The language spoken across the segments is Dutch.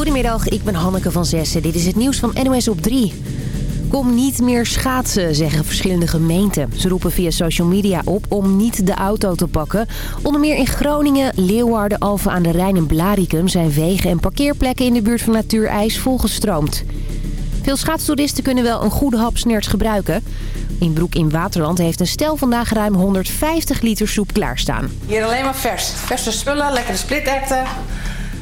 Goedemiddag, ik ben Hanneke van Zessen. Dit is het nieuws van NOS op 3. Kom niet meer schaatsen, zeggen verschillende gemeenten. Ze roepen via social media op om niet de auto te pakken. Onder meer in Groningen, Leeuwarden, Alphen aan de Rijn en Blaricum... zijn wegen en parkeerplekken in de buurt van Natuurijs volgestroomd. Veel schaatstoeristen kunnen wel een goede hap snerts gebruiken. In Broek in Waterland heeft een stel vandaag ruim 150 liter soep klaarstaan. Hier alleen maar vers. Verse spullen, lekkere splitterwten.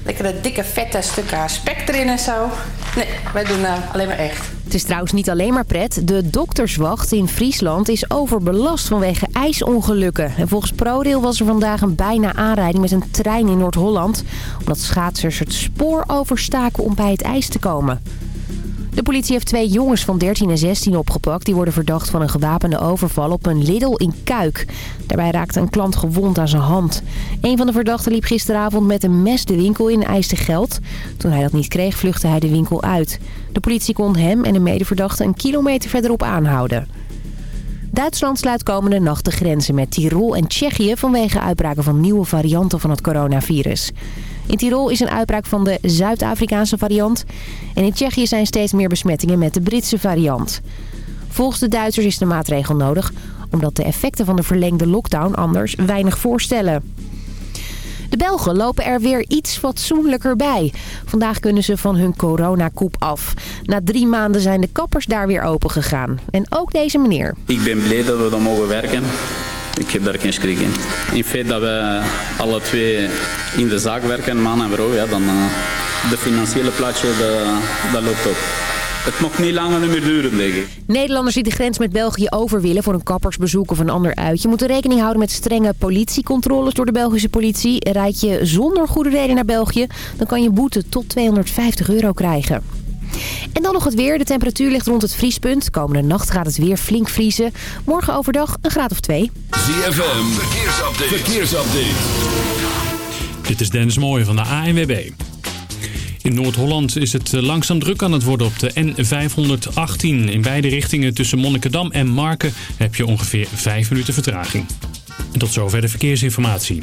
Lekkere dikke vette stukken spek erin en zo. Nee, wij doen uh, alleen maar echt. Het is trouwens niet alleen maar pret. De dokterswacht in Friesland is overbelast vanwege ijsongelukken. En volgens ProRail was er vandaag een bijna aanrijding met een trein in Noord-Holland. Omdat schaatsers het spoor overstaken om bij het ijs te komen. De politie heeft twee jongens van 13 en 16 opgepakt. Die worden verdacht van een gewapende overval op een Lidl in Kuik. Daarbij raakte een klant gewond aan zijn hand. Een van de verdachten liep gisteravond met een mes de winkel in en eiste geld. Toen hij dat niet kreeg, vluchtte hij de winkel uit. De politie kon hem en een medeverdachte een kilometer verderop aanhouden. Duitsland sluit komende nacht de grenzen met Tirol en Tsjechië... vanwege uitbraken van nieuwe varianten van het coronavirus. In Tirol is een uitbraak van de Zuid-Afrikaanse variant. En in Tsjechië zijn steeds meer besmettingen met de Britse variant. Volgens de Duitsers is de maatregel nodig... omdat de effecten van de verlengde lockdown anders weinig voorstellen. De Belgen lopen er weer iets fatsoenlijker bij. Vandaag kunnen ze van hun coronakoep af. Na drie maanden zijn de kappers daar weer open gegaan. En ook deze meneer. Ik ben blij dat we dan mogen werken. Ik heb daar geen schrik in. In feite dat we alle twee in de zaak werken, man en vrouw, ja, dan uh, de financiële plaatje, dat loopt op. Het mag niet langer meer duren, denk ik. Nederlanders die de grens met België over willen voor een kappersbezoek of een ander uitje... moeten rekening houden met strenge politiecontroles door de Belgische politie. Rijd je zonder goede reden naar België, dan kan je boete tot 250 euro krijgen. En dan nog het weer. De temperatuur ligt rond het vriespunt. Komende nacht gaat het weer flink vriezen. Morgen overdag een graad of twee. ZFM, verkeersupdate. verkeersupdate. Dit is Dennis Mooij van de ANWB. In Noord-Holland is het langzaam druk aan het worden op de N518. In beide richtingen tussen Monnikendam en Marken heb je ongeveer 5 minuten vertraging. En tot zover de verkeersinformatie.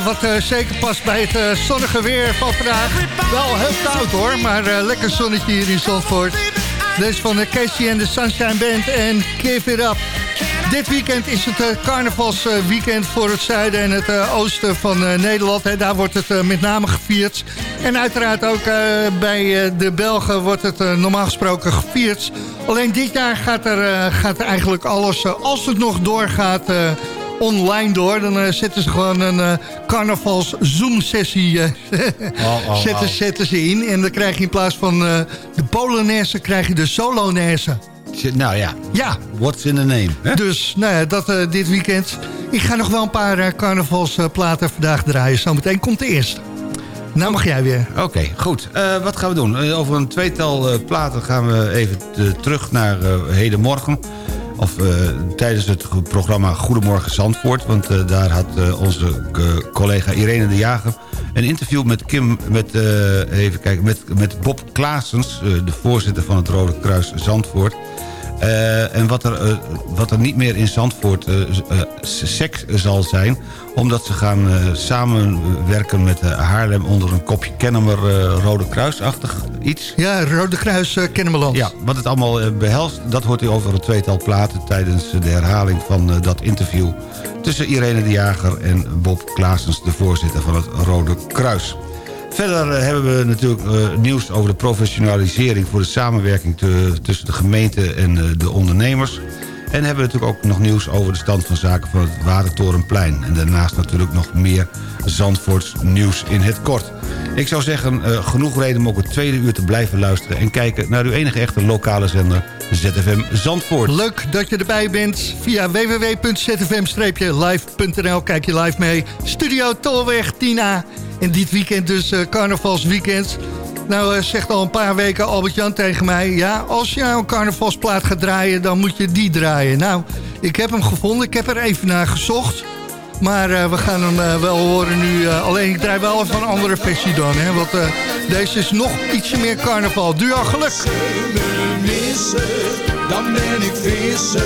Wat zeker past bij het zonnige weer van vandaag. Wel heel koud hoor, maar lekker zonnetje hier in Zandvoort. Deze van de Casey en de Sunshine Band en Give It Up. Dit weekend is het carnavalsweekend voor het zuiden en het oosten van Nederland. Hè. Daar wordt het met name gevierd. En uiteraard ook bij de Belgen wordt het normaal gesproken gevierd. Alleen dit jaar gaat er, gaat er eigenlijk alles, als het nog doorgaat online door. Dan uh, zetten ze gewoon een uh, carnavals Zoom-sessie uh, oh, oh, zetten, oh. zetten ze in. En dan krijg je in plaats van de Polonaise krijg je de Solonaise. Nou ja, ja. what's in the name? Hè? Dus nou ja, dat dit weekend. Ik ga nog wel een paar carnavalsplaten vandaag draaien. Zometeen komt de eerste. Nou mag jij weer. Oké, goed. wat gaan we doen? over een tweetal platen gaan we even terug naar hedenmorgen of uh, tijdens het programma Goedemorgen Zandvoort. Want uh, daar had uh, onze collega Irene de Jager een interview met Kim, met, even kijken, met, met Bob Klaasens, de voorzitter van het Rode Kruis Zandvoort. Uh, en wat er, uh, wat er niet meer in Zandvoort uh, seks zal zijn... omdat ze gaan samenwerken met Haarlem onder een kopje Kennemer Rode Kruisachtig iets. Ja, Rode Kruis Kennemerland. Ja, wat het allemaal behelst, dat hoort u over een tweetal platen... tijdens de herhaling van dat interview tussen Irene de Jager en Bob Klaasens... de voorzitter van het Rode Kruis. Verder eh, hebben we natuurlijk uh, nieuws over de professionalisering... voor de samenwerking tussen de gemeente en uh, de ondernemers. En hebben we natuurlijk ook nog nieuws over de stand van zaken van het Warentorenplein. En daarnaast natuurlijk nog meer Zandvoorts nieuws in het kort. Ik zou zeggen, uh, genoeg reden om ook het tweede uur te blijven luisteren... en kijken naar uw enige echte lokale zender, ZFM Zandvoort. Leuk dat je erbij bent. Via www.zfm-live.nl kijk je live mee. Studio Tolweg, Tina. En dit weekend dus uh, carnavalsweekend. Nou uh, zegt al een paar weken Albert-Jan tegen mij... ja, als je nou een carnavalsplaat gaat draaien, dan moet je die draaien. Nou, ik heb hem gevonden. Ik heb er even naar gezocht. Maar uh, we gaan hem uh, wel horen nu. Alleen ik draai wel even een andere versie dan. Hè, want deze is nog ietsje meer carnaval. Duur al geluk. dan ben ik vissen.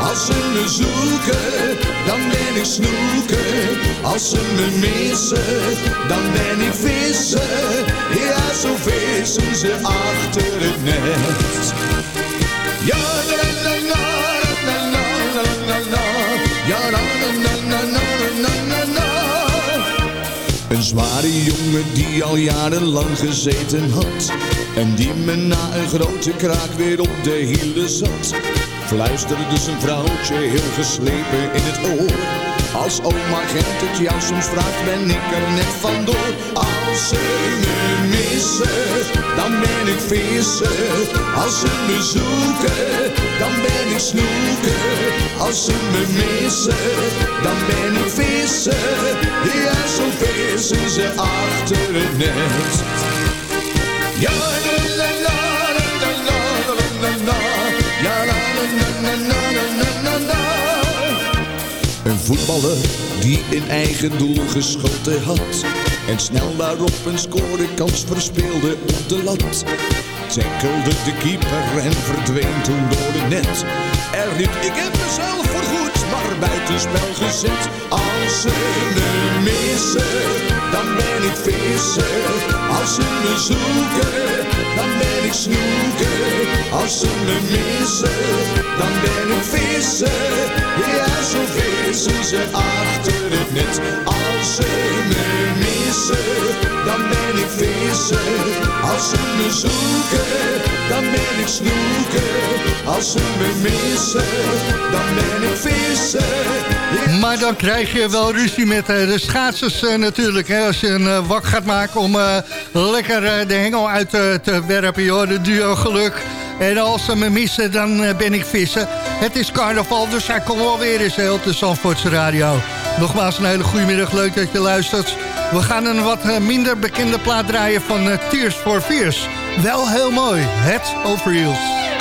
Als ze me zoeken, dan ben ik snoeken. Als ze me missen, dan ben ik vissen. Ja, zo vissen ze achter het net. Zware jongen die al jarenlang gezeten had. En die me na een grote kraak weer op de hielen zat. Fluisterde zijn vrouwtje heel geslepen in het oor. Als oma Gent het jou soms vraagt, ben ik er net vandoor. Als ze me missen, dan ben ik vissen. Als ze me zoeken, dan ben ik snoeken. Als ze me missen, dan ben ik vissen. Ja, zo vissen ze achter het net. Ja, voetballer die in eigen doel geschoten had. En snel daarop een scorekans verspeelde op de lat. Tackelde de keeper en verdween toen door het net. Er riep, ik heb mezelf voorgoed maar buitenspel gezet. Als ze me missen, dan ben ik vissen. Als ze me zoeken, dan ben ik snoeken. Als ze me missen, dan achter het net. Als ze me missen, dan ben ik vissen. Als ze me zoeken, dan ben ik snoeken. Als ze me missen, dan ben ik vissen. Maar dan krijg je wel ruzie met uh, de schaatsers uh, natuurlijk. Hè, als je een uh, wak gaat maken om lekker de hengel uit te werpen. Joh, de duo geluk. En als ze me missen, dan ben ik vissen. Het is carnaval, dus hij komt wel weer eens op de Zandvoortse radio. Nogmaals een hele goede middag, leuk dat je luistert. We gaan een wat minder bekende plaat draaien van Tears for Fears. Wel heel mooi, het Overheels.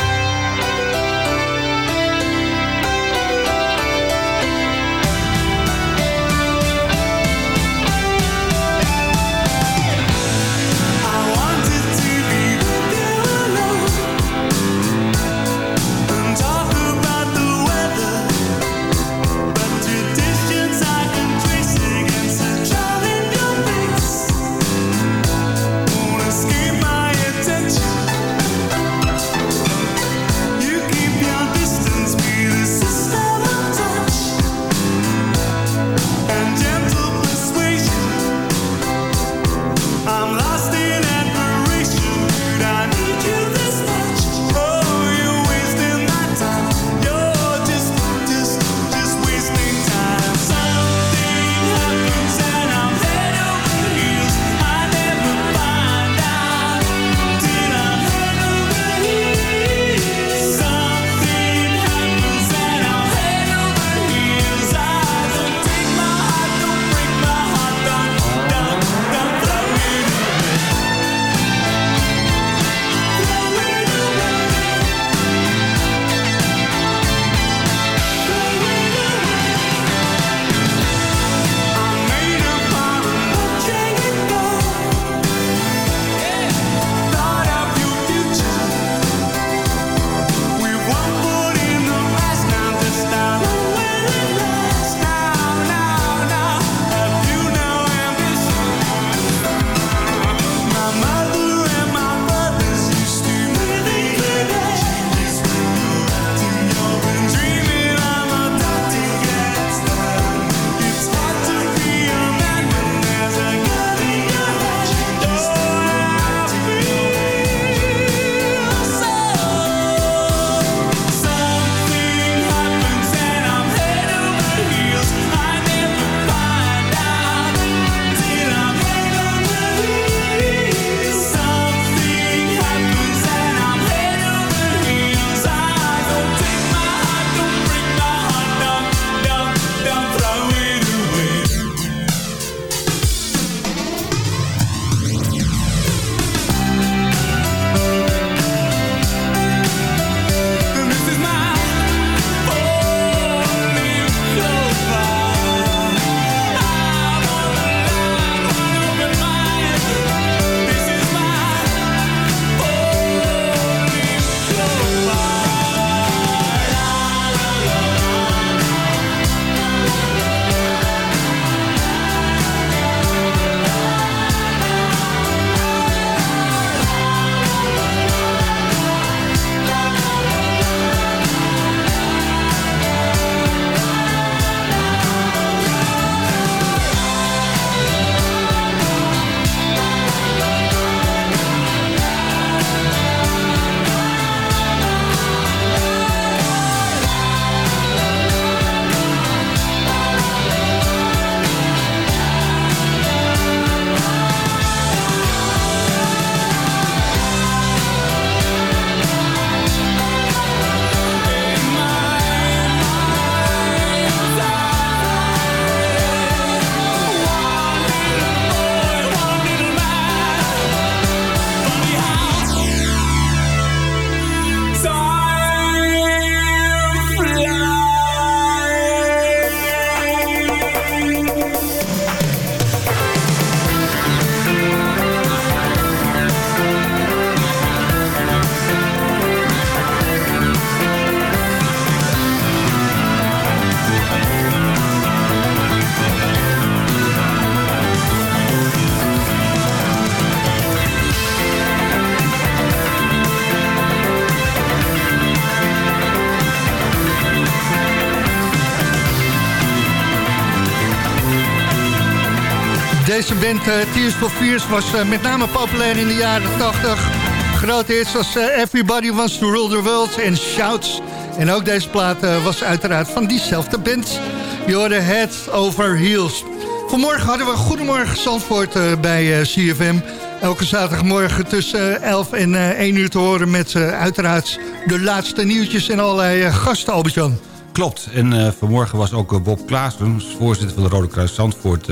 Band uh, Tears for Fears was uh, met name populair in de jaren 80. Grote hits als uh, Everybody Wants to Rule the World en Shouts. En ook deze plaat was uiteraard van diezelfde band. Je hoorde Head Over Heels. Vanmorgen hadden we Goedemorgen Zandvoort bij CFM. Elke zaterdagmorgen tussen 11 en 1 uur te horen met uiteraard de laatste nieuwtjes en allerlei gasten, Albert-Jan. Klopt. En vanmorgen was ook Bob Klaassen, voorzitter van de Rode Kruis Zandvoort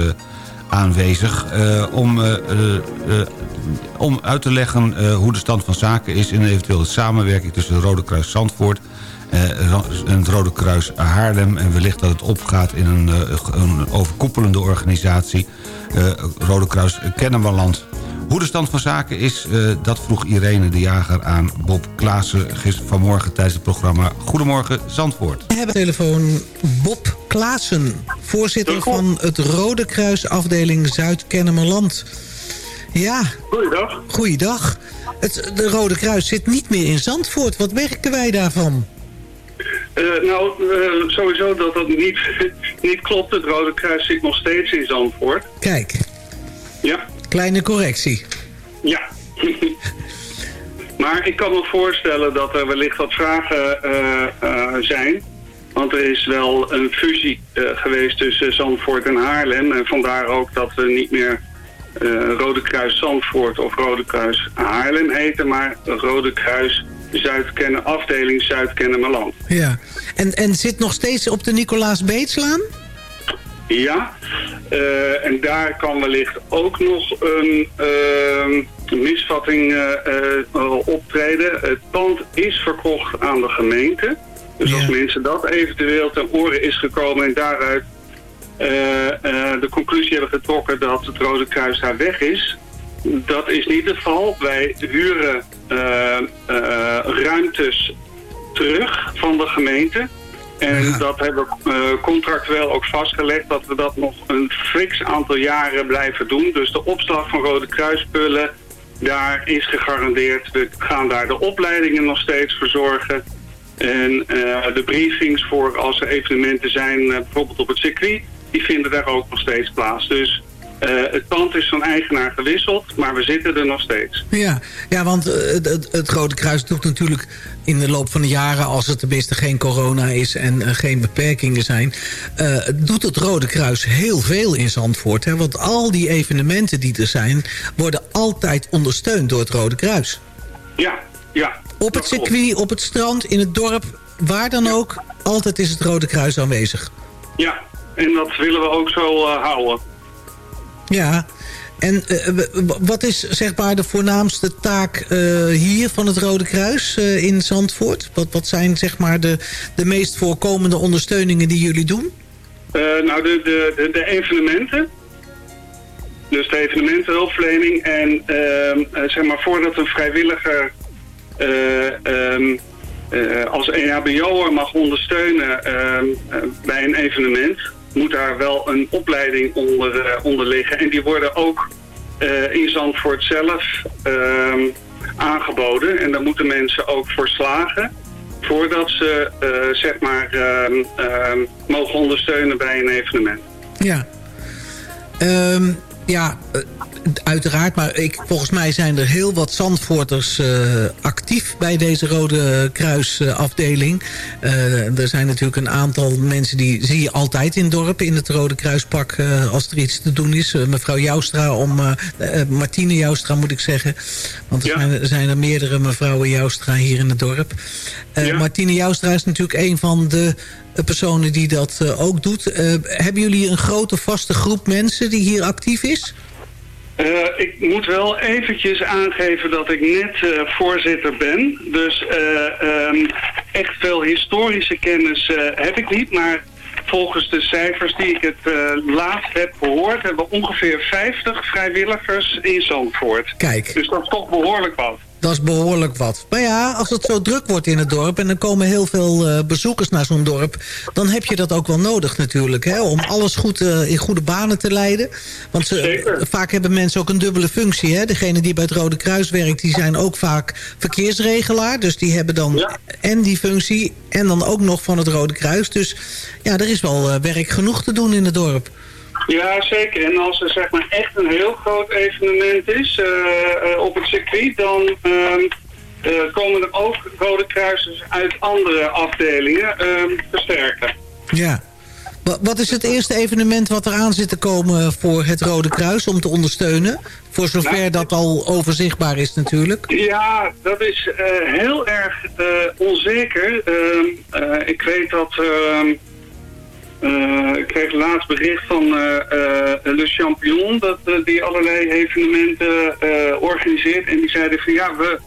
aanwezig... Uh, om, uh, uh, om uit te leggen hoe de stand van zaken is... in eventuele samenwerking tussen het Rode Kruis Zandvoort... en het Rode Kruis Haarlem... en wellicht dat het opgaat in een, een overkoepelende organisatie... Rode Kruis Kennemerland. Hoe de stand van zaken is, uh, dat vroeg Irene de Jager aan Bob Klaassen... vanmorgen tijdens het programma Goedemorgen Zandvoort. We hebben telefoon Bob Klaassen, voorzitter van het Rode Kruis afdeling Zuid-Kennemerland. Ja. Goeiedag. Goeiedag. Het, de Rode Kruis zit niet meer in Zandvoort. Wat merken wij daarvan? Uh, nou, uh, sowieso dat dat niet, niet klopt. Het Rode Kruis zit nog steeds in Zandvoort. Kijk. Ja. Kleine correctie. Ja. maar ik kan me voorstellen dat er wellicht wat vragen uh, zijn. Want er is wel een fusie geweest tussen Zandvoort en Haarlem. En vandaar ook dat we niet meer Rode Kruis Zandvoort of Rode Kruis Haarlem heten. Maar Rode Kruis Zuid afdeling Zuid-Kennemerland. Ja, en, en zit nog steeds op de Nicolaas Beetslaan? Ja, uh, en daar kan wellicht ook nog een uh, misvatting uh, optreden. Het pand is verkocht aan de gemeente. Dus als mensen dat eventueel ten oren is gekomen en daaruit de conclusie hebben getrokken dat het Rode Kruis daar weg is... Dat is niet het geval. Wij huren ruimtes terug van de gemeente. En dat hebben we uh, contractueel ook vastgelegd dat we dat nog een fix aantal jaren blijven doen. Dus de opslag van Rode Kruispullen, daar is gegarandeerd. We gaan daar de opleidingen nog steeds verzorgen. En uh, de briefings voor als er evenementen zijn, uh, bijvoorbeeld op het circuit, die vinden daar ook nog steeds plaats. Dus uh, het pand is van eigenaar gewisseld, maar we zitten er nog steeds. Ja, ja want het, het, het, Rode Kruis doet natuurlijk in de loop van de jaren... als het tenminste geen corona is en uh, geen beperkingen zijn... Uh, doet het Rode Kruis heel veel in Zandvoort. Hè? Want al die evenementen die er zijn... worden altijd ondersteund door het Rode Kruis. Ja, ja. Op het circuit, op het strand, in het dorp, waar dan ja. ook... altijd is het Rode Kruis aanwezig. Ja, en dat willen we ook zo houden. Ja, en uh, wat is zeg maar de voornaamste taak uh, hier van het Rode Kruis in Zandvoort? Wat, wat zijn zeg maar de, de meest voorkomende ondersteuningen die jullie doen? nou, de, de, de, evenementen. Dus de evenementenhulpverlening. En ehm, zeg maar voordat een vrijwilliger um, als EHBO'er mag ondersteunen ehm, bij een evenement moet daar wel een opleiding onder, uh, onder liggen. En die worden ook uh, in Zandvoort zelf uh, aangeboden. En daar moeten mensen ook voor slagen voordat ze uh, zeg maar ehm, mogen ondersteunen bij een evenement. Ja. Um, ja, uiteraard. Maar ik, volgens mij zijn er heel wat Zandvoorters uh, actief bij deze Rode Kruisafdeling. Uh, er zijn natuurlijk een aantal mensen die zie je altijd in dorpen in het Rode Kruispak uh, als er iets te doen is. mevrouw Joustra, om, Martine Joustra moet ik zeggen. Want er, ja. zijn, er zijn er meerdere mevrouwen Joustra hier in het dorp. Ja. Martine Joustra is natuurlijk een van de personen die dat ook doet. hebben jullie een grote vaste groep mensen die hier actief is? Uh, ik moet wel eventjes aangeven dat ik net uh, voorzitter ben. Dus uh, um, echt veel historische kennis heb ik niet. Maar volgens de cijfers die ik het laatst heb gehoord... hebben we ongeveer 50 vrijwilligers in Zandvoort. Kijk. Dus dat is toch behoorlijk wat. Dat is behoorlijk wat. Maar ja, als het zo druk wordt in het dorp... en er komen heel veel uh, bezoekers naar zo'n dorp... dan heb je dat ook wel nodig natuurlijk. Hè, om alles goed uh, in goede banen te leiden. Want ze, vaak hebben mensen ook een dubbele functie. Hè? Degene die bij het Rode Kruis werkt... die zijn ook vaak verkeersregelaar. Dus die hebben dan ja. en die functie... en dan ook nog van het Rode Kruis. Dus ja, er is wel uh, werk genoeg te doen in het dorp. Ja, zeker. En als er zeg maar echt een heel groot evenement is eh, eh, op het circuit, dan ehm, eh, komen er ook Rode Kruisers uit andere afdelingen ehm, versterken. Ja. Wa- Wat is het eerste evenement wat eraan zit te komen voor het Rode Kruis om te ondersteunen? Voor zover Nou, dat al overzichtbaar is natuurlijk. Ja, dat is heel erg onzeker. Ehm, eh, ik weet dat... eh, ik kreeg laatst bericht van eh, Le Champion... dat die allerlei evenementen organiseert. En die zeiden van ja, we,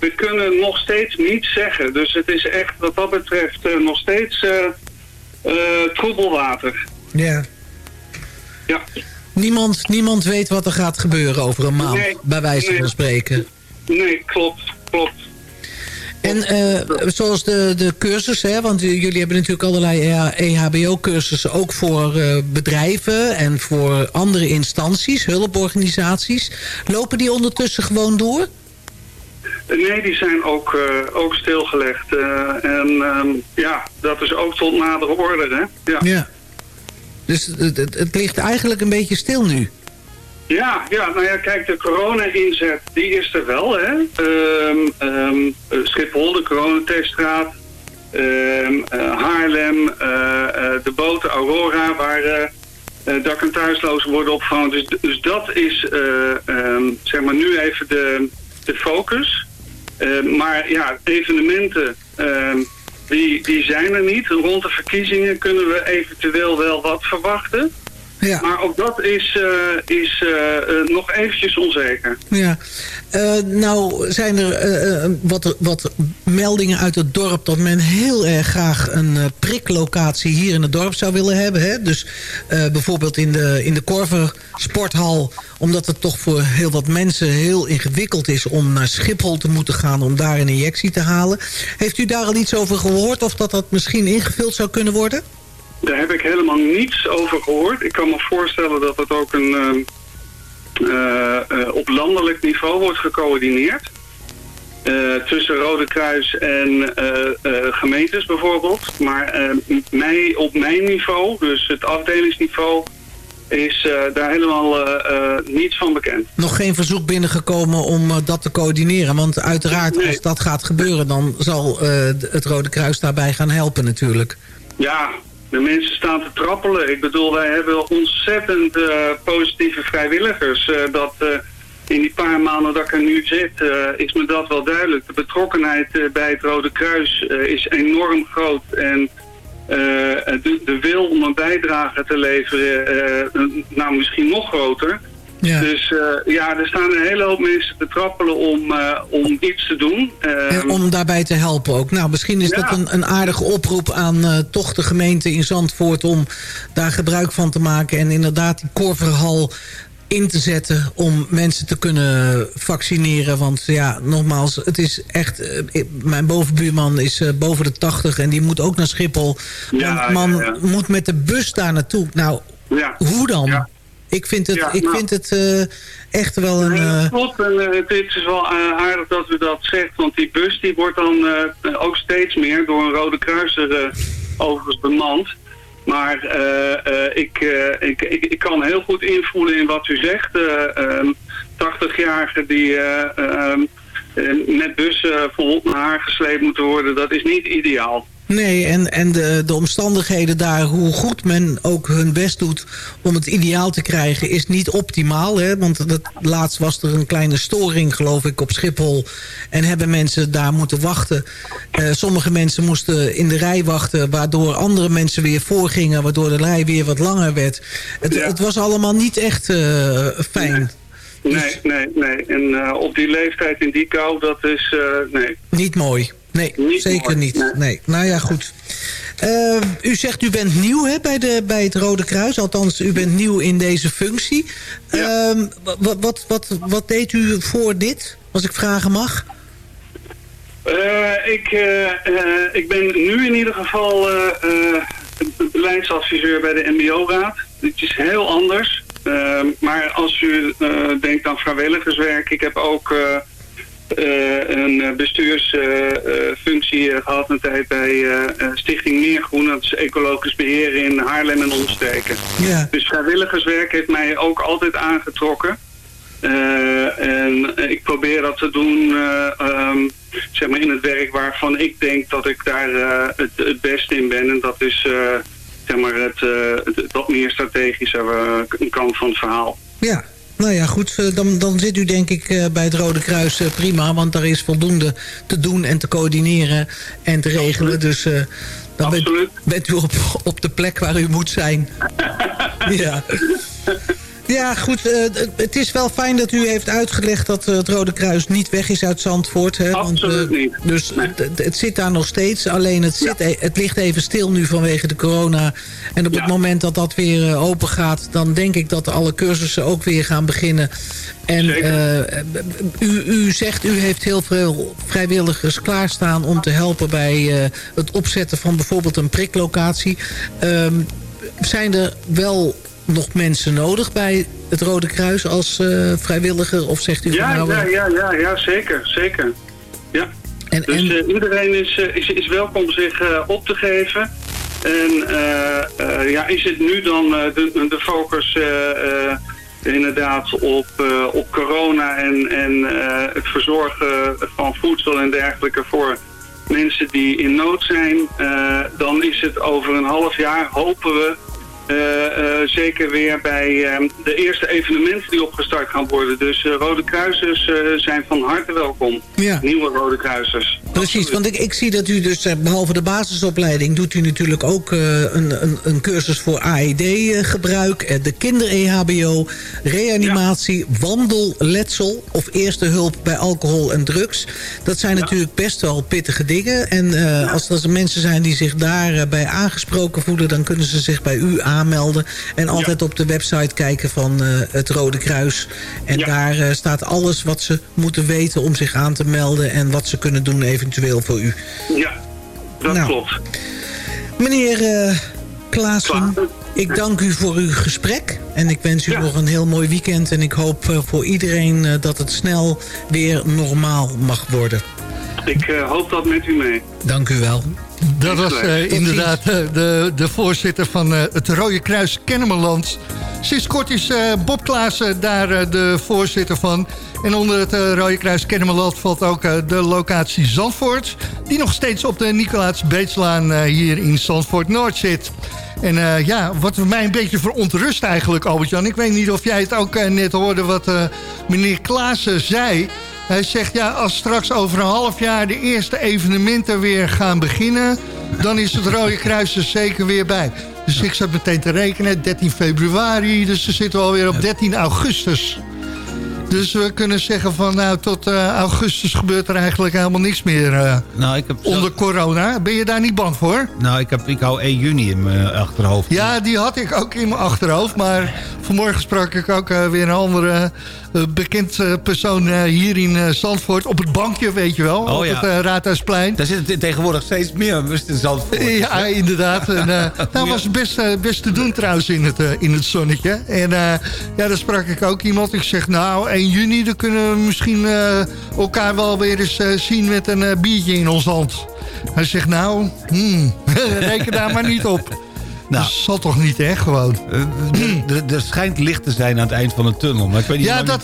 we kunnen nog steeds niets zeggen. Dus het is echt wat dat betreft nog steeds troebelwater. Ja. Ja. Niemand, niemand weet wat er gaat gebeuren over een maand, Nee, bij wijze nee. van spreken. Nee, klopt, klopt. En eh, zoals de, de cursus, hè, want jullie hebben natuurlijk allerlei E EHBO-cursussen... ook voor eh, bedrijven en voor andere instanties, hulporganisaties. Lopen die ondertussen gewoon door? Nee, die zijn ook, eh, ook stilgelegd. En ehm, ja, dat is ook tot nadere orde, hè? Ja, Ja. Dus het, het, het ligt eigenlijk een beetje stil nu. Ja, ja nou ja, kijk, de corona-inzet, die is er wel, hè? Ehm, ehm, eh, Schiphol, de coronateststraat, ehm, eh, Haarlem, eh, de boten Aurora, waar dak- en thuislozen worden opgevangen. Dus, dus dat is, zeg maar, nu even de, de focus. Maar ja, evenementen, die, die zijn er niet. Rond de verkiezingen kunnen we eventueel wel wat verwachten. Ja. Maar ook dat is, eh, is eh, eh, nog eventjes onzeker. Ja. Nou zijn er wat, wat meldingen uit het dorp... dat men heel erg graag een priklocatie hier in het dorp zou willen hebben. Hè? Dus bijvoorbeeld in de, in de Korver sporthal... omdat het toch voor heel wat mensen heel ingewikkeld is... om naar Schiphol te moeten gaan om daar een injectie te halen. Heeft u daar al iets over gehoord... of dat dat misschien ingevuld zou kunnen worden? Daar heb ik helemaal niets over gehoord. Ik kan me voorstellen dat het ook een, ehm, eh, eh, op landelijk niveau wordt gecoördineerd. Eh, tussen Rode Kruis en gemeentes bijvoorbeeld. Maar eh, mij, op mijn niveau, dus het afdelingsniveau, is daar helemaal niets van bekend. nog geen verzoek binnengekomen om dat te coördineren. Want uiteraard, als dat gaat gebeuren... dan zal het Rode Kruis daarbij gaan helpen natuurlijk. Ja, de mensen staan te trappelen. Ik bedoel, wij hebben ontzettend eh, positieve vrijwilligers. Eh, dat eh, in die paar maanden dat ik er nu zit, is me dat wel duidelijk. De betrokkenheid bij het Rode Kruis is enorm groot. En de, de wil om een bijdrage te leveren, nou misschien nog groter. Ja. Dus eh, ja, er staan een hele hoop mensen te trappelen om, eh, om iets te doen. En om daarbij te helpen ook. Nou, misschien is Ja. dat een, een aardige oproep aan eh, toch de gemeente in Zandvoort... om daar gebruik van te maken en inderdaad die Korverhal in te zetten om mensen te kunnen vaccineren. Want ja, nogmaals, het is echt... mijn bovenbuurman is boven de 80 en die moet ook naar Schiphol. Ja, man ja, moet met de bus daar naartoe. Nou, ja. hoe dan? Ik vind het, Ja, ik nou. vind het eh, echt wel een... Klopt. En eh, het is wel eh, aardig dat u dat zegt. Want die bus die wordt dan ook steeds meer door een Rode Kruiser overigens bemand. Maar ik, ik, ik, ik kan heel goed invoelen in wat u zegt. Eh, ehm, 80-jarigen die eh, met bussen vol naar haar gesleept moeten worden, dat is niet ideaal. Nee, en, en de, de omstandigheden daar, hoe goed men ook hun best doet om het ideaal te krijgen, is niet optimaal. Hè? Want dat, laatst was er een kleine storing, geloof ik, op Schiphol. En hebben mensen daar moeten wachten. Eh, sommige mensen moesten in de rij wachten, waardoor andere mensen weer voorgingen, waardoor de rij weer wat langer werd. Het, Ja. het was allemaal niet echt eh, fijn. Nee, nee, nee. En eh, op die leeftijd in die kou, dat is, nee. Niet mooi. Nee, Niet zeker mooi, niet. nee. Nee. Nou ja, goed. Eh, u zegt u bent nieuw hè, bij, de, bij het Rode Kruis. Althans, u bent nieuw in deze functie. Ehm, wat, wat, wat, wat deed u voor dit, als ik vragen mag? Eh, ik, eh, ik ben nu in ieder geval beleidsadviseur bij de MBO-raad. Het is heel anders. Eh, maar als u denkt aan vrijwilligerswerk, ik heb ook een bestuursfunctie gehad een tijd bij Stichting Meergroen. Dat is ecologisch beheer in Haarlem en omstreken. Ja. Dus vrijwilligerswerk heeft mij ook altijd aangetrokken. en ik probeer dat te doen ehm, zeg maar in het werk waarvan ik denk dat ik daar het, het beste in ben. En dat is zeg maar het, het, wat meer strategische kant van het verhaal. Ja, nou ja, goed, eh, dan, dan zit u denk ik eh, bij het Rode Kruis eh, prima. Want daar is voldoende te doen en te coördineren en te regelen. Dus dan bent, bent, u op, op de plek waar u moet zijn. ja. Ja, goed. Uh, het is wel fijn dat u heeft uitgelegd dat het Rode Kruis niet weg is uit Zandvoort. Hè? Absoluut Want, uh, niet. Dus het zit daar nog steeds. Alleen het, zit, e- het ligt even stil nu vanwege de corona. En op het moment dat dat weer open gaat... dan denk ik dat alle cursussen ook weer gaan beginnen. En u, u zegt, u heeft heel veel vrijwilligers klaarstaan... om te helpen bij het opzetten van bijvoorbeeld een priklocatie. Ehm, zijn er wel nog mensen nodig bij het Rode Kruis als uh, vrijwilliger? Of zegt u ja, van nou... Ja, ja, ja, ja, zeker. zeker. Ja. En, dus uh, iedereen is, is, is welkom zich op te geven. En ja, is het nu dan de, de focus inderdaad op, op corona en, en het verzorgen van voedsel en dergelijke voor mensen die in nood zijn. dan is het over een half jaar, hopen we, zeker weer bij uh, de eerste evenementen die opgestart gaan worden. Dus Rode Kruisers zijn van harte welkom. Ja. Nieuwe Rode Kruisers. Precies, want ik, ik zie dat u dus behalve de basisopleiding... doet u natuurlijk ook een, een, een, cursus voor AED-gebruik... de kinder-EHBO, reanimatie, ja. wandelletsel... of eerste hulp bij alcohol en drugs. Dat zijn ja. natuurlijk best wel pittige dingen. En als er mensen zijn die zich daarbij aangesproken voelen... dan kunnen ze zich bij u aanmelden aanmelden. En altijd ja. op de website kijken van uh, het Rode Kruis. En ja. daar uh, staat alles wat ze moeten weten om zich aan te melden... en wat ze kunnen doen eventueel voor u. Ja, dat nou, klopt. Meneer uh, Klaassen, ik dank u voor uw gesprek. En ik wens u ja. nog een heel mooi weekend. En ik hoop voor iedereen dat het snel weer normaal mag worden. Ik hoop dat met u mee. Dank u wel. Dat was uh, inderdaad uh, de, de voorzitter van uh, het Rode Kruis Kennemerland. Sinds kort is Bob Klaassen daar de voorzitter van. En onder het Rode Kruis Kennemerland valt ook de locatie Zandvoort... die nog steeds op de Nicolaas Beetslaan hier in Zandvoort Noord zit. En ja, wat mij een beetje verontrust eigenlijk, Albert-Jan... ik weet niet of jij het ook net hoorde wat meneer Klaassen zei... Hij zegt, ja, als straks over een half jaar de eerste evenementen weer gaan beginnen... dan is het Rode Kruis er zeker weer bij. Dus ik zat meteen te rekenen, 13 februari, dus we zitten alweer op 13 augustus. Dus we kunnen zeggen van nou tot uh, augustus gebeurt er eigenlijk helemaal niks meer uh, nou, ik heb onder corona. Ben je daar niet bang voor? Nou, ik, heb, ik hou 1 juni in mijn achterhoofd. Ja, die had ik ook in mijn achterhoofd. Maar vanmorgen sprak ik ook uh, weer een andere bekend persoon hier in Zandvoort. Op het bankje, weet je wel. Oh, op ja. het Raadhuisplein. Daar zitten tegenwoordig steeds meer in Zandvoort. Ja, inderdaad. en, nou was best, best te doen trouwens in het, in het zonnetje. En ja, daar sprak ik ook iemand. Ik zeg nou, 1 juni dan kunnen we misschien elkaar wel weer eens zien met een biertje in ons hand. Hij zegt nou, hmm, reken daar maar niet op. Nou, dat zal toch niet, hè, gewoon? Er schijnt licht te zijn aan het eind van de tunnel. Maar ik weet niet ja, dat,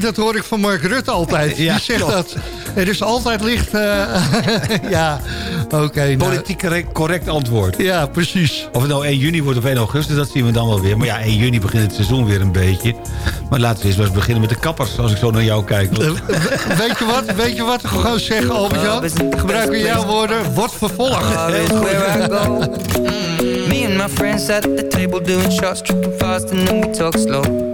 dat hoor ik van Mark Rutte altijd. Die zegt dat. Er is altijd licht. Uh, ja, oké. Okay, nou. Politiek correct, correct, antwoord. Ja, precies. Of het nou 1 juni wordt of 1 augustus, dat zien we dan wel weer. Maar ja, 1 juni begint het seizoen weer een beetje. Maar laten we eens maar eens beginnen met de kappers, als ik zo naar jou kijk. Uh, weet je wat? Weet je wat ik gewoon zeg, Albert-Jan? Gebruiken jouw woorden. Wordt vervolgd. Me and my friends at the table doing shots, tripping fast and then we talk slow.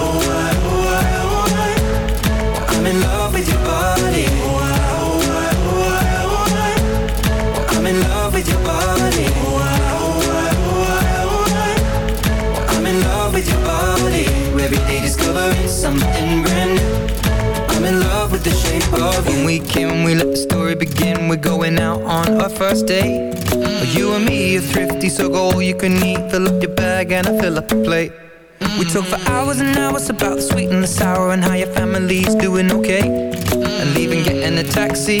with your body. Oh, I, oh, I, oh, I, oh, I. I'm in love with your body. Every day discovering something brand new. I'm in love with the shape of you. When we came, we let the story begin. We're going out on our first date. Mm. You and me are thrifty, so go all you can eat. Fill up your bag and I fill up the plate. Mm. We talk for hours and hours about the sweet and the sour and how your family's doing okay. Mm. And leaving, getting a taxi,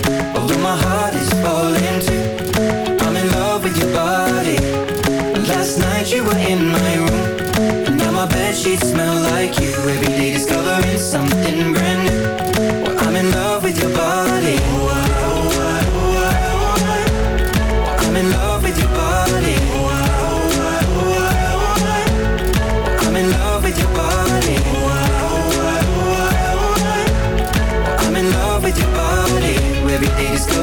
My heart is falling too. I'm in love with your body. Last night you were in my room. And now my bed sheets smell like you. Every day discovering something brand new.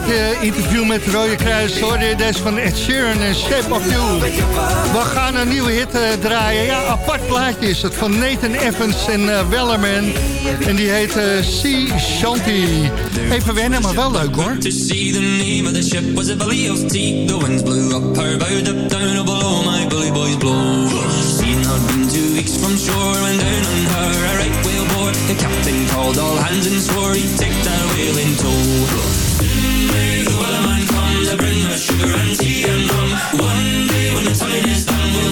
Het eh, interview met Rode Kruis hoorde deze van Ed Sheeran en Shape of You. We gaan een nieuwe hit eh, draaien. Ja, apart plaatje is het van Nathan Evans en eh, Wellerman. En die heet eh, Sea Shanty. Even wennen, maar wel leuk hoor. To see the name of the ship was a belly of tea. The winds blew up her bow, up down, oh below my bully boys blow. Seen her been two weeks from shore, when down on her a right whale bore. The captain called all hands and swore he'd take that whale in tow.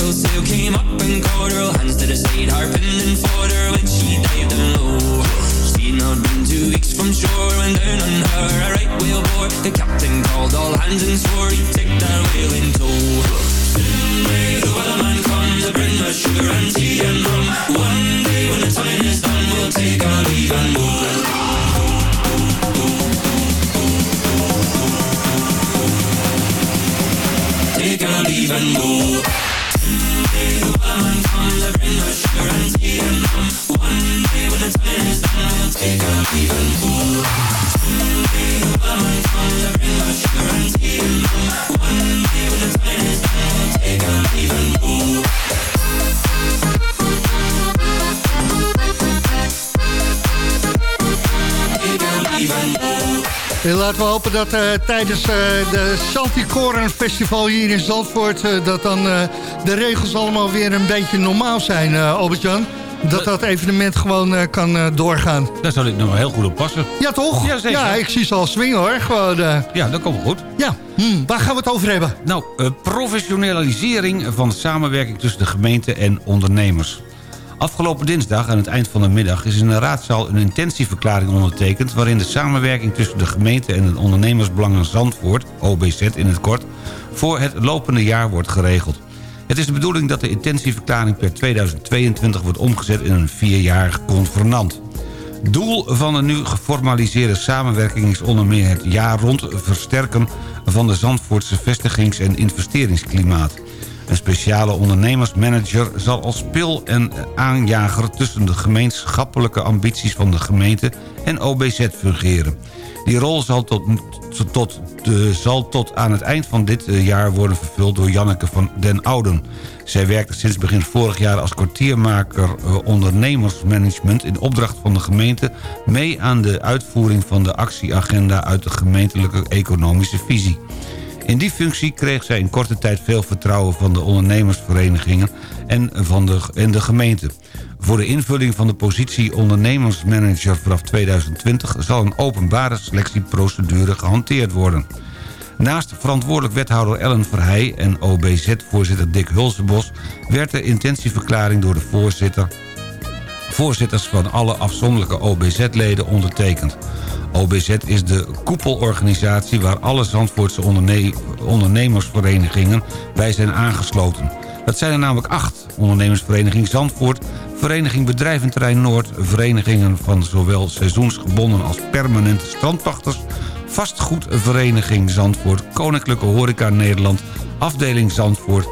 the sail came up and caught her. Hands to the side, harping and fought her when she dived down low. She'd not been two weeks from shore when down on her a right whale bore. The captain called all hands and swore he'd take that whale in tow. May the wellerman come to bring us sugar and tea and rum. One day when the time is done, we'll take our leave and go. Take our leave and go. Laten we hopen dat eh, tijdens eh, de Saltikoren Festival hier in Zandvoort... eh, dat dan de regels allemaal weer een beetje normaal zijn, eh, Albert-Jan. dat dat evenement gewoon eh, kan eh, doorgaan. Daar ik nog wel heel goed op passen. Ja, toch? Ja, zeker. Ja, ik zie ze al swingen hoor. Gewoon, Ja, dat komt goed. ja, hm, waar gaan we het over hebben? Nou, professionalisering van de samenwerking tussen de gemeente en ondernemers. Afgelopen dinsdag aan het eind van de middag is in de raadzaal een intentieverklaring ondertekend... waarin de samenwerking tussen de gemeente en het ondernemersbelangen Zandvoort, OBZ in het kort, voor het lopende jaar wordt geregeld. Het is de bedoeling dat de intentieverklaring per 2022 wordt omgezet in een vierjarig convenant. Doel van de nu geformaliseerde samenwerking is onder meer het jaar rond versterken van de Zandvoortse vestigings- en investeringsklimaat. Een speciale ondernemersmanager zal als spil en aanjager tussen de gemeenschappelijke ambities van de gemeente en OBZ fungeren. Die rol zal tot, tot, de, zal tot aan het eind van dit eh, jaar worden vervuld door Janneke van den Ouden. Zij werkte sinds begin vorig jaar als kwartiermaker eh, ondernemersmanagement... in opdracht van de gemeente mee aan de uitvoering van de actieagenda... uit de gemeentelijke economische visie. In die functie kreeg zij in korte tijd veel vertrouwen van de ondernemersverenigingen en van de, en de gemeente. Voor de invulling van de positie ondernemersmanager vanaf 2020 zal een openbare selectieprocedure gehanteerd worden. Naast verantwoordelijk wethouder Ellen Verheij en OBZ-voorzitter Dick Hulsebos... werd de intentieverklaring door de voorzitter voorzitters van alle afzonderlijke OBZ-leden ondertekend. OBZ is de koepelorganisatie waar alle Zandvoortse onderne ondernemersverenigingen bij zijn aangesloten. Dat zijn er namelijk acht. Ondernemersvereniging Zandvoort, Vereniging Bedrijventerrein Noord... verenigingen van zowel seizoensgebonden als permanente strandpachters... vastgoedvereniging Zandvoort, Koninklijke Horeca Nederland... afdeling Zandvoort,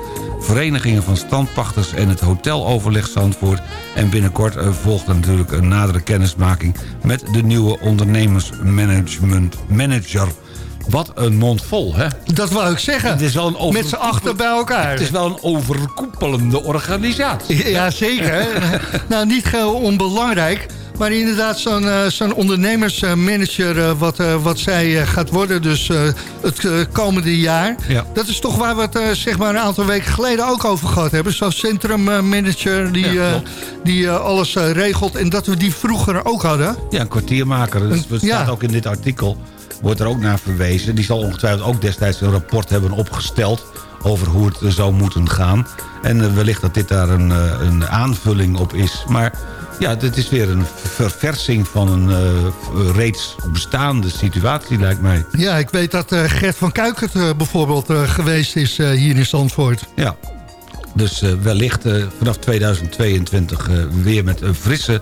verenigingen van strandpachters en het hoteloverleg Zandvoort. En binnenkort eh, volgt natuurlijk een nadere kennismaking... met de nieuwe ondernemersmanagement manager. Wat een mond vol, hè? Dat wou ik zeggen. Het is wel een. Met z'n achter bij elkaar. Het is wel een overkoepelende organisatie. Ja, zeker. nou, niet geheel onbelangrijk. Maar inderdaad, zo'n zo'n ondernemersmanager, eh, wat, eh, wat zij gaat worden, dus het komende jaar. Ja. Dat is toch waar we het zeg maar een aantal weken geleden ook over gehad hebben. Zo'n centrummanager die, Ja, die alles regelt. En dat we die vroeger ook hadden. Ja, een kwartiermaker. Dus het staat Ja. ook in dit artikel, wordt er ook naar verwezen. Die zal ongetwijfeld ook destijds een rapport hebben opgesteld... over hoe het zou moeten gaan. En wellicht dat dit daar een, een aanvulling op is. Maar ja, dit is weer een verversing van een eh, reeds bestaande situatie, lijkt mij. Ja, ik weet dat eh, Gert van Kuikert eh, bijvoorbeeld geweest is hier in Zandvoort. Ja, dus wellicht vanaf 2022 eh, weer met een frisse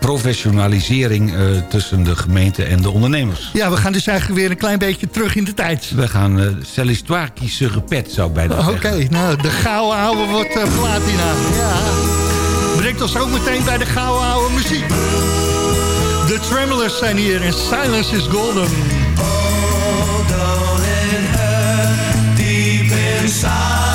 professionalisering tussen de gemeente en de ondernemers. Ja, we gaan dus eigenlijk weer een klein beetje terug in de tijd. We gaan uh, c'est l'histoire qui se répète, zou ik bijna Oké, zeggen. nou, de gouden ouwe wordt uh, platina. Ja. Brengt ons ook meteen bij de gouden ouwe muziek. De Tremblers zijn hier en Silence is Golden. Oh, darling, hurt deep inside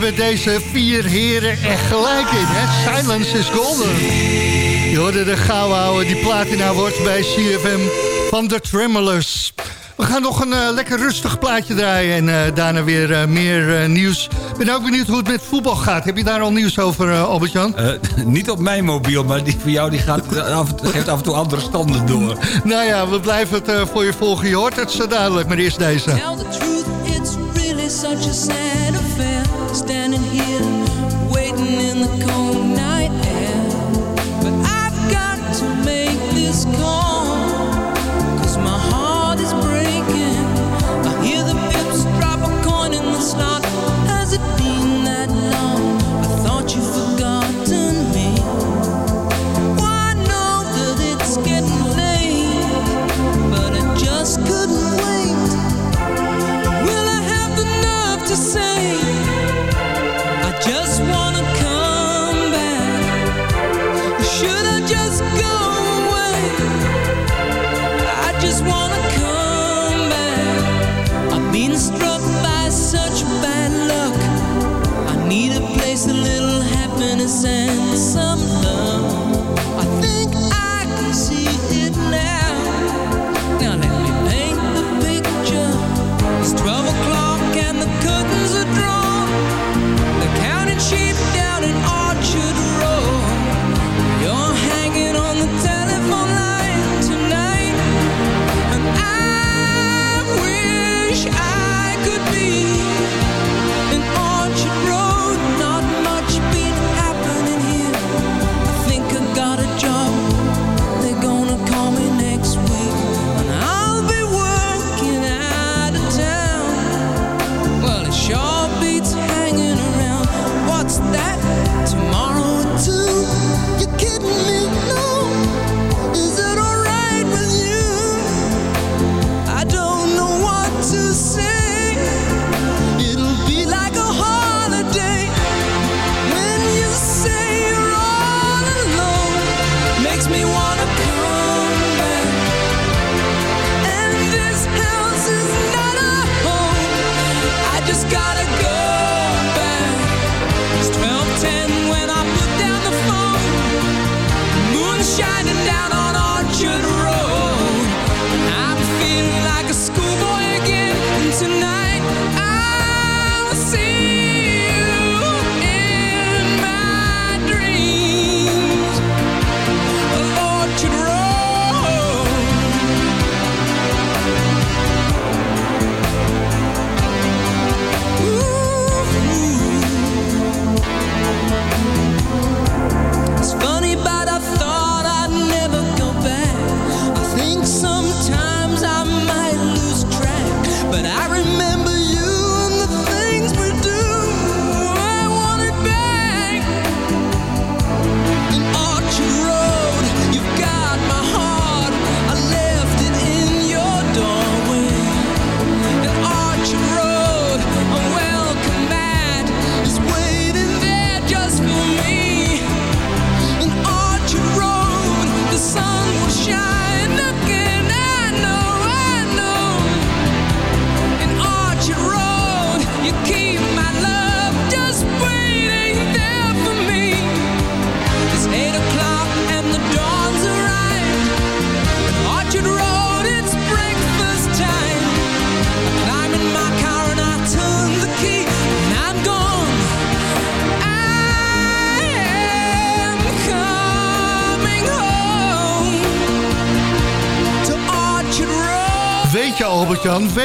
hebben deze vier heren echt gelijk in, hè? Silence is golden. Je hoorde de gauwouwe die platina wordt bij CFM van de Tremolers. We gaan nog een eh, lekker rustig plaatje draaien en eh, daarna weer eh, meer nieuws. Ik ben ook benieuwd hoe het met voetbal gaat. Heb je daar al nieuws over, Albert-Jan? Eh, niet op mijn mobiel, maar die van jou die gaat, af, en toe- geeft af en toe andere standen door. nou ja, we blijven het voor je volgen. Je hoort het zo dadelijk, maar eerst deze. Tell the truth, it's really such a sad affair. Standing here, waiting in the cold happiness and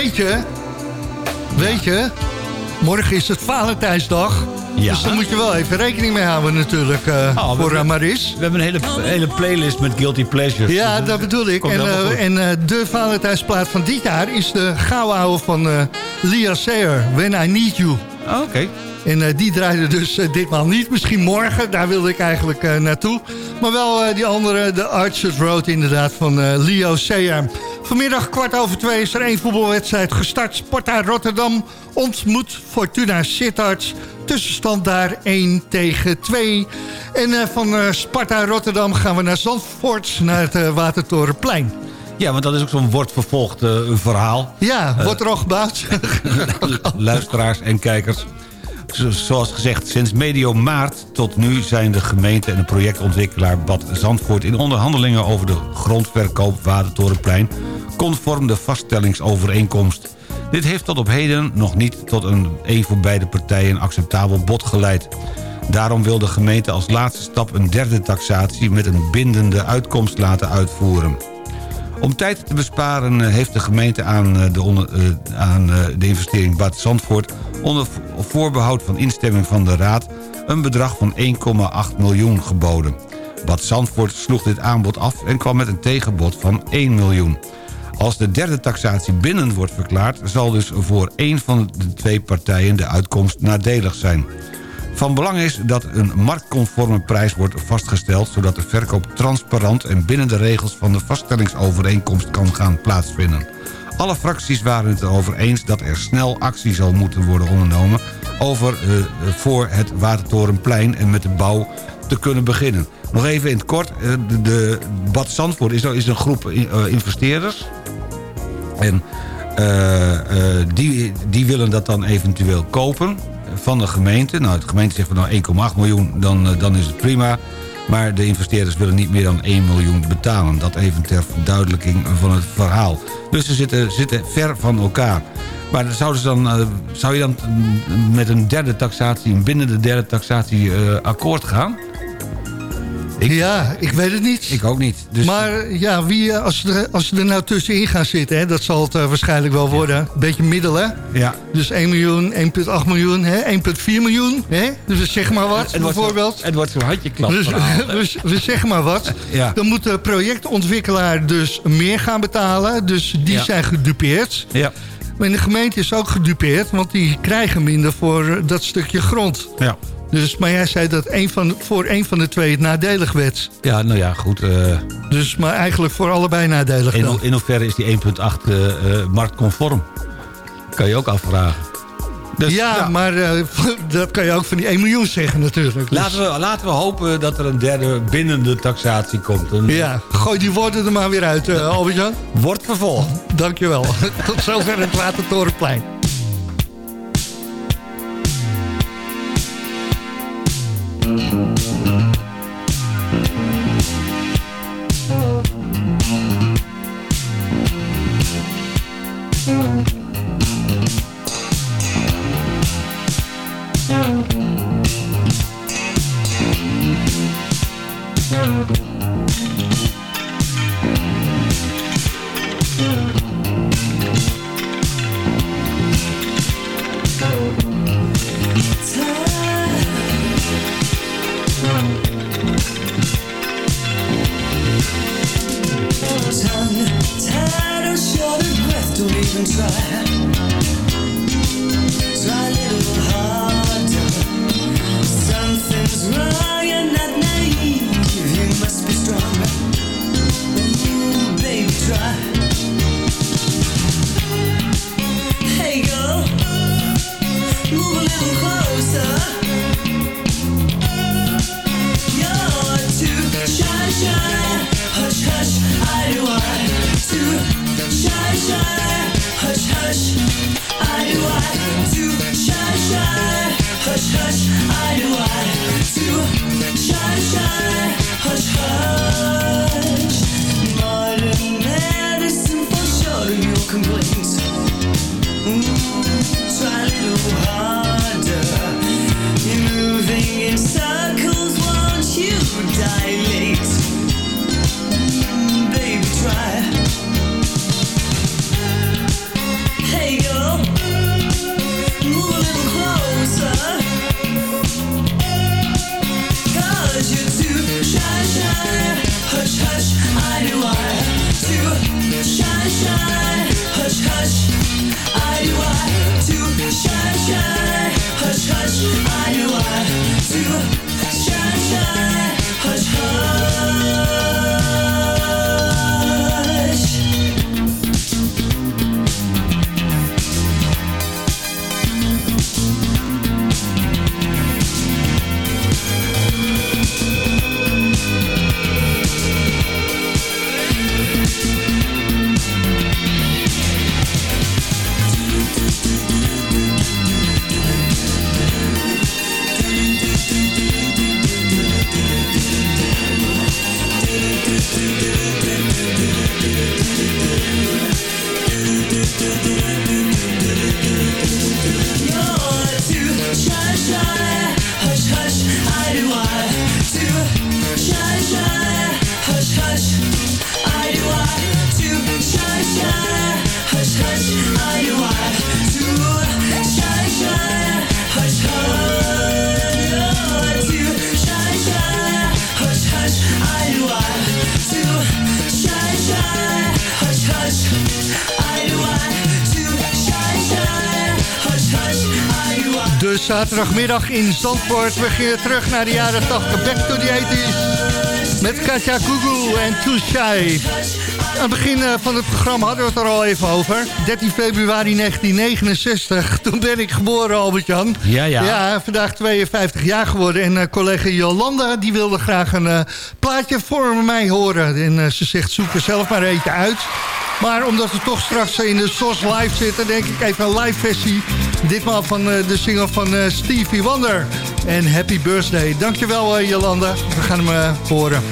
weet je? Weet je? Morgen is het Valentijnsdag. Ja. Dus daar moet je wel even rekening mee houden natuurlijk Oh, we voor hebben- uh, Maris. We hebben een hele, hele playlist met Guilty Pleasures. Ja, Dus, dat bedoel ik. En, eh, en eh, de Valentijnsplaat van dit jaar is de gouden van eh, Lia Sayer, When I Need You. Oh, Oké. En die draaide dus ditmaal niet. Misschien morgen, daar wilde ik eigenlijk naartoe. Maar wel die andere, de Archers Road inderdaad, van Leo Sayer. Vanmiddag kwart over twee is er één voetbalwedstrijd gestart. Sparta Rotterdam ontmoet Fortuna Sittard. Tussenstand daar 1 tegen 2. En eh, van eh, Sparta Rotterdam gaan we naar Zandvoort, naar het eh, Watertorenplein. Ja, want dat is ook zo'n wordt vervolgd verhaal. Ja, wordt er al gebouwd? luisteraars en kijkers. Zo- Zoals gezegd, sinds medio maart tot nu zijn de gemeente en de projectontwikkelaar Bad Zandvoort... in onderhandelingen over de grondverkoop Watertorenplein... conform de vaststellingsovereenkomst. Dit heeft tot op heden nog niet tot een, een voor beide partijen acceptabel bod geleid. Daarom wil de gemeente als laatste stap een derde taxatie... met een bindende uitkomst laten uitvoeren. Om tijd te besparen eh, heeft de gemeente aan eh, de, eh, aan de investering Bad Zandvoort... onder vo- voorbehoud van instemming van de Raad... een bedrag van 1,8 miljoen geboden. Bad Zandvoort sloeg dit aanbod af en kwam met een tegenbod van 1 miljoen. Als de derde taxatie binnen wordt verklaard... zal dus voor één van de twee partijen de uitkomst nadelig zijn. Van belang is dat een marktconforme prijs wordt vastgesteld... zodat de verkoop transparant en binnen de regels van de vaststellingsovereenkomst kan gaan plaatsvinden. Alle fracties waren het erover eens dat er snel actie zal moeten worden ondernomen... over, eh, voor het Watertorenplein en met de bouw te kunnen beginnen. Nog even in het kort, eh, de, Bad Zandvoort is, is een groep eh, investeerders... En eh, eh, die, die willen dat dan eventueel kopen van de gemeente. Nou, de gemeente zegt van nou 1,8 miljoen, dan, eh, dan is het prima. Maar de investeerders willen niet meer dan 1 miljoen betalen. Dat even ter verduidelijking van het verhaal. Dus ze zitten, zitten ver van elkaar. Maar zouden ze dan, eh, zou je dan met een derde taxatie, binnen de derde taxatie eh, akkoord gaan? Ja, ik weet het niet. Ik ook niet. Dus Maar ja, wie, eh, als, ze er, als ze er nou tussenin gaan zitten, hè, dat zal het eh, waarschijnlijk wel worden. Een beetje middel, hè? Ja. Dus 1 miljoen, 1,8 miljoen, hè? 1,4 miljoen. Hè? Dus zeg maar wat, Het bijvoorbeeld. Het wordt zo'n handjeklap Dus, verhaal. dus we zeggen maar wat. Ja. Dan moet de projectontwikkelaar dus meer gaan betalen. Dus die Ja. zijn gedupeerd. Ja. Maar de gemeente is ook gedupeerd, want die krijgen minder voor dat stukje grond. Ja. Dus, maar jij zei dat een van, voor een van de twee het nadelig werd. Ja, nou ja, goed. eh, Dus, maar eigenlijk voor allebei nadelig in, dan. in hoeverre is die 1.8 eh, eh, marktconform? Kan je ook afvragen. Dus, ja, maar dat kan je ook van die 1 miljoen zeggen natuurlijk. Dus- Laten we, laten we hopen dat er een derde binnende taxatie komt. Een, Ja, gooi die woorden er maar weer uit, uh, Albert-Jan. Wordt vervolgd. Dankjewel. Tot zover het Watertorenplein. Mm-hmm. Hush, hush, I do I. zaterdagmiddag in Zandvoort. We gingen terug naar de jaren 80. Back to the 80s. Met Katja Kugu en Shy. Aan het begin eh, van het programma hadden we het er al even over. 13 februari 1969. Toen ben ik geboren, Albert-Jan. Ja, ja. Ja, vandaag 52 jaar geworden. En eh, collega Jolanda, die wilde graag een eh, plaatje voor mij horen. En ze zegt, zoek er zelf maar eentje uit. Maar omdat we toch straks in de SOS Live zitten... denk ik even een live versie. Ditmaal van eh, de single van eh, Stevie Wonder. En Happy Birthday. Dankjewel, eh, Jolanda. We gaan hem horen.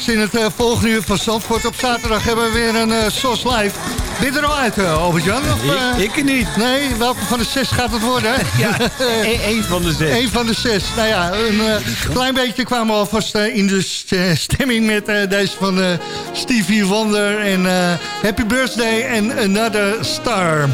Straks in het eh, volgende uur van Zandvoort op zaterdag hebben we weer een eh SOS Live. Ben je er al uit, uh, Albert-Jan? Eh, Ik niet. Nee, welke van de zes gaat het worden? Ja, één van de zes. Eén van de zes. Nou ja, een klein beetje kwamen we alvast in de st- stemming met deze van Stevie Wonder en Happy Birthday en Another Star.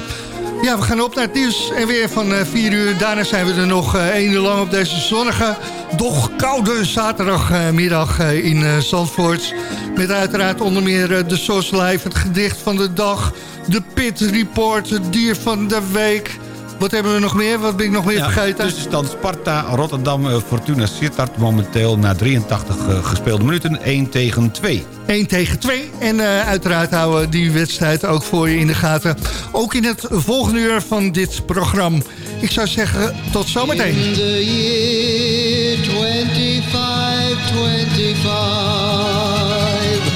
Ja, we gaan op naar het nieuws en weer van 4 uur. Daarna zijn we er nog eh, één uur lang op deze zonnige, doch koude zaterdagmiddag eh, in eh, Zandvoort. Met uiteraard onder meer eh, de Live, het gedicht van de dag... de Pit Report, het dier van de week... Wat hebben we nog meer? Wat ben ik nog meer Ja, vergeten? Tussenstand Sparta, Rotterdam, eh, Fortuna Sittard momenteel na 83 eh, gespeelde minuten 1 tegen 2. 1 tegen 2. En eh, uiteraard houden we die wedstrijd ook voor je in de gaten. Ook in het volgende uur van dit programma. Ik zou zeggen, tot zometeen. In the year 2525,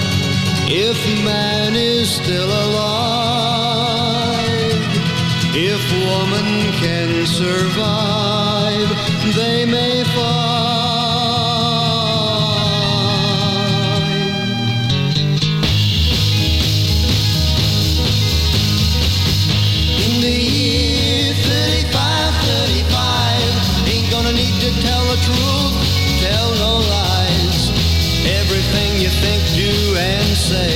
if man is still alive, if woman survive, they may find. In the year 35, 35, ain't gonna need to tell the truth, tell no lies. Everything you think, do, and say